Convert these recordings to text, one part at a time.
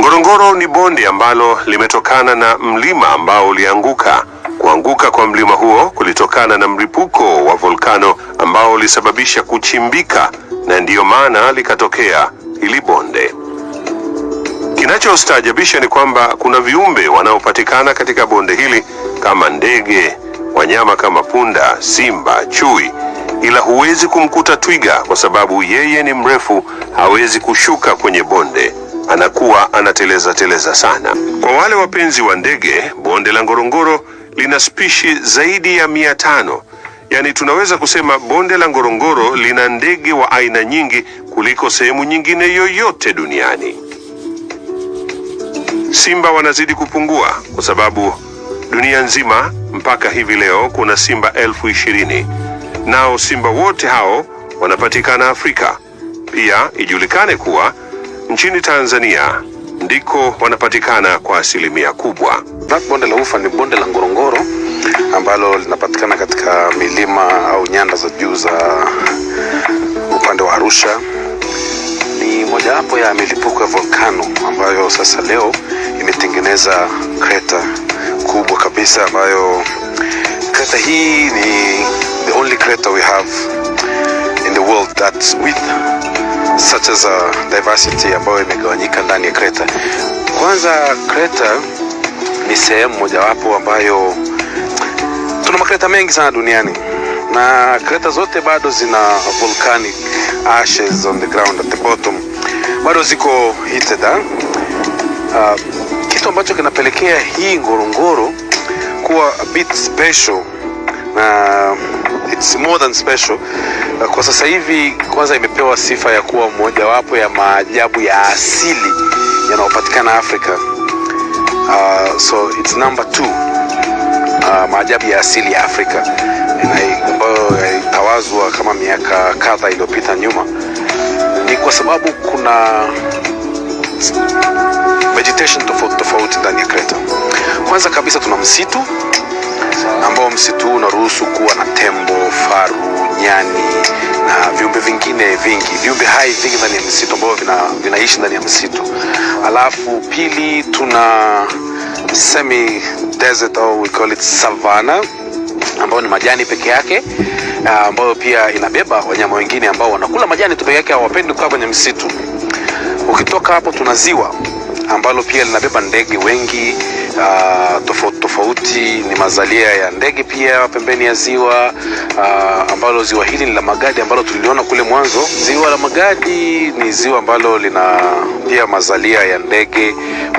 Ngorongoro ni bonde ambalo limetokana na mlima ambao ulianguka. Kuanguka kwa mlima huo kulitokana na mlipuko wa volkano ambao ulisababisha kuchimbika na ndiyo maana likatokea hili bonde. Kinachostaajabisha ni kwamba kuna viumbe wanaopatikana katika bonde hili kama ndege, wanyama kama punda, simba, chui, ila huwezi kumkuta twiga kwa sababu yeye ni mrefu, hawezi kushuka kwenye bonde, anakuwa anateleza teleza sana. Kwa wale wapenzi wa ndege, bonde la Ngorongoro lina spishi zaidi ya mia tano. Yaani tunaweza kusema bonde la Ngorongoro lina ndege wa aina nyingi kuliko sehemu nyingine yoyote duniani. Simba wanazidi kupungua kwa sababu dunia nzima mpaka hivi leo kuna simba elfu ishirini. Nao simba wote hao wanapatikana Afrika. Pia ijulikane kuwa nchini Tanzania ndiko wanapatikana kwa asilimia kubwa. Bonde la ufa ni bonde la Ngorongoro ambalo linapatikana katika milima au nyanda za juu za upande wa Arusha. Ni mojawapo ya milipuko ya volkano ambayo sasa leo imetengeneza kreta kubwa kabisa, ambayo kreta hii ni the only crater we have in the world that with such as a diversity ambayo imegawanyika ndani ya kreta. Kwanza kreta ni sehemu mojawapo ambayo tuna makreta mengi sana duniani na kreta zote bado zina volcanic ashes on the ground at the bottom, bado ziko heated ha? Uh, kitu ambacho kinapelekea hii Ngorongoro kuwa a bit special na it's more than special. Kwa sasa hivi kwanza imepewa sifa ya kuwa mojawapo ya maajabu ya asili yanayopatikana Afrika. Uh, so it's number two uh, maajabu ya asili ya Afrika ambayo yalitawazwa kama miaka kadha iliyopita nyuma. Ni kwa sababu kuna vegetation tofauti tofauti ndani ya kreta. Kwanza kabisa tuna msitu ambao msitu huu unaruhusu kuwa na tembo, faru, nyani na viumbe vingine vingi, viumbe hai vingi ndani ya msitu ambao vina, vinaishi ndani ya msitu. Alafu pili tuna semi desert au we call it savanna ambayo ni majani peke yake ah, ambayo pia inabeba wanyama wengine ambao wanakula majani tu peke yake, hawapendi kukaa kwenye msitu. Ukitoka hapo tuna ziwa ambalo pia linabeba ndege wengi uh, tofauti tofauti, ni mazalia ya ndege pia pembeni ya ziwa uh, ambalo ziwa hili ni la Magadi ambalo tuliliona kule mwanzo. Ziwa la Magadi ni ziwa ambalo lina pia mazalia ya ndege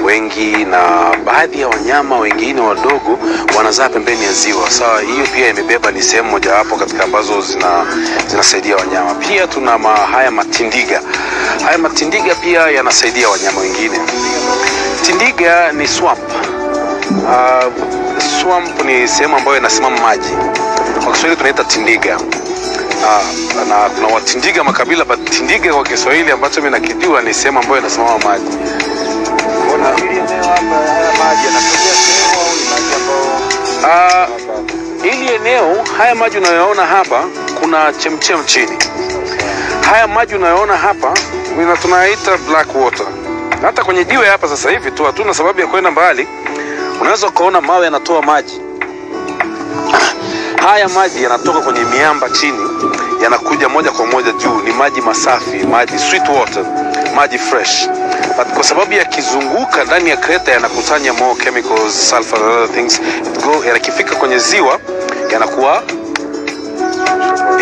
wengi na baadhi ya wanyama wengine wadogo wanazaa pembeni ya ziwa. Sawa, hiyo pia imebeba, ni sehemu mojawapo katika ambazo zina zinasaidia wanyama. Pia tuna ma, haya matindiga. Haya matindiga pia yanasaidia wanyama wengine. Tindiga ni swamp. Uh, swamp ni sehemu ambayo inasimama maji. Kwa Kiswahili tunaita tindiga. Uh, na kuna watindiga makabila, but tindiga kwa Kiswahili ambacho mimi nakijua ni sehemu ambayo inasimama maji. Hili Uh, eneo, haya maji unayoona hapa, kuna chemchem chini. Haya maji unayoona hapa tunaita black water. Hata kwenye jiwe hapa sasa hivi tu, hatuna sababu ya kwenda mbali, unaweza ukaona mawe yanatoa maji. Haya maji yanatoka kwenye miamba chini, yanakuja moja kwa moja juu. Ni maji masafi, maji sweet water, maji fresh. But kwa sababu yakizunguka ndani ya kreta yanakusanya more chemicals, sulfur and other things, go, yakifika kwenye ziwa yanakuwa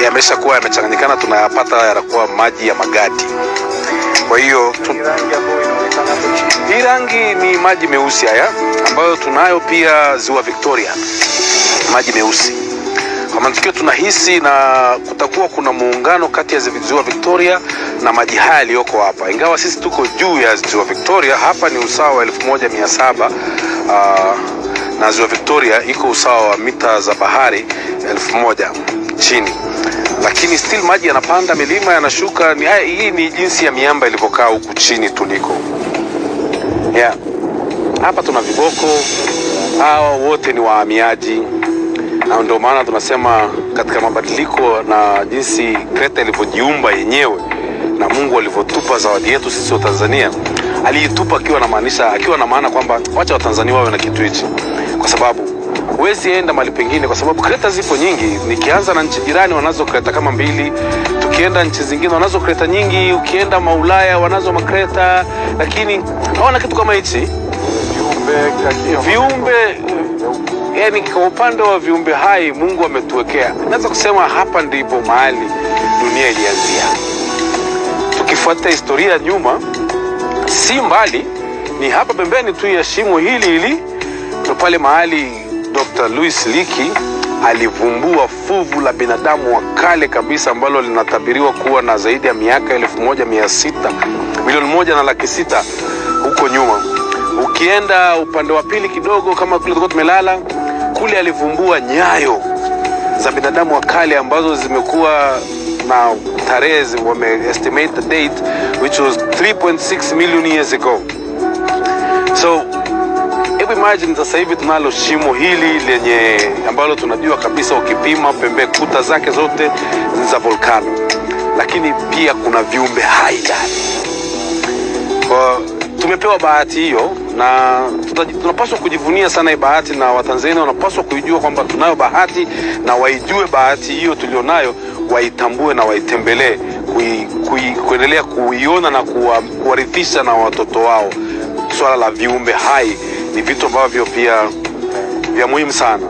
yameshakuwa yamechanganyikana, tunayapata yanakuwa maji ya magadi. Kwa hiyo tu, hii rangi ni maji meusi haya ambayo tunayo pia ziwa Victoria, maji meusi. Kwa mantikio tunahisi na kutakuwa kuna muungano kati ya ziwa Victoria na maji haya yaliyoko hapa, ingawa sisi tuko juu ya ziwa Victoria. Hapa ni usawa wa 1700 uh, na ziwa Victoria iko usawa wa mita za bahari 1000 chini lakini still maji yanapanda milima yanashuka. Hii ni jinsi ya miamba ilivyokaa huku chini tuliko. Yeah. Hapa tuna viboko, hawa wote ni wahamiaji, na ndio maana tunasema katika mabadiliko na jinsi kreta ilivyojiumba yenyewe na Mungu alivyotupa zawadi yetu sisi wa Tanzania, aliitupa akiwa na maanisha akiwa na maana kwamba wacha Watanzania wawe na kitu hichi, kwa sababu huwezi enda mahali pengine, kwa sababu kreta zipo nyingi. Nikianza na nchi jirani, wanazo kreta kama mbili, tukienda nchi zingine wanazo kreta nyingi, ukienda maulaya wanazo makreta, lakini hawana kitu kama hichi. Viumbe yani kwa upande wa viumbe hai mungu ametuwekea. Naweza kusema hapa ndipo mahali dunia ilianzia. Tukifuata historia nyuma si mbali ni hapa pembeni tu ya shimo hili hili ndo pale mahali dr louis liki alivumbua fuvu la binadamu wa kale kabisa ambalo linatabiriwa kuwa na zaidi ya miaka elfu moja mia sita milioni moja na laki sita huko nyuma. Ukienda upande wa pili kidogo kama kule tulikuwa tumelala kule alivumbua nyayo za binadamu wa kale ambazo zimekuwa na tarehe wame estimate the date which was 3.6 million years ago. So hebu imagine sasa hivi tunalo shimo hili lenye ambalo tunajua kabisa ukipima pembe kuta zake zote ni za volcano. Lakini pia kuna viumbe hai ndani. Kwa tumepewa bahati hiyo na tunapaswa kujivunia sana hii bahati na watanzania wanapaswa kuijua kwamba tunayo bahati na waijue bahati hiyo tulionayo waitambue na waitembelee kuendelea kuiona na kuwarithisha na watoto wao. Swala la viumbe hai ni vitu ambavyo pia vya muhimu sana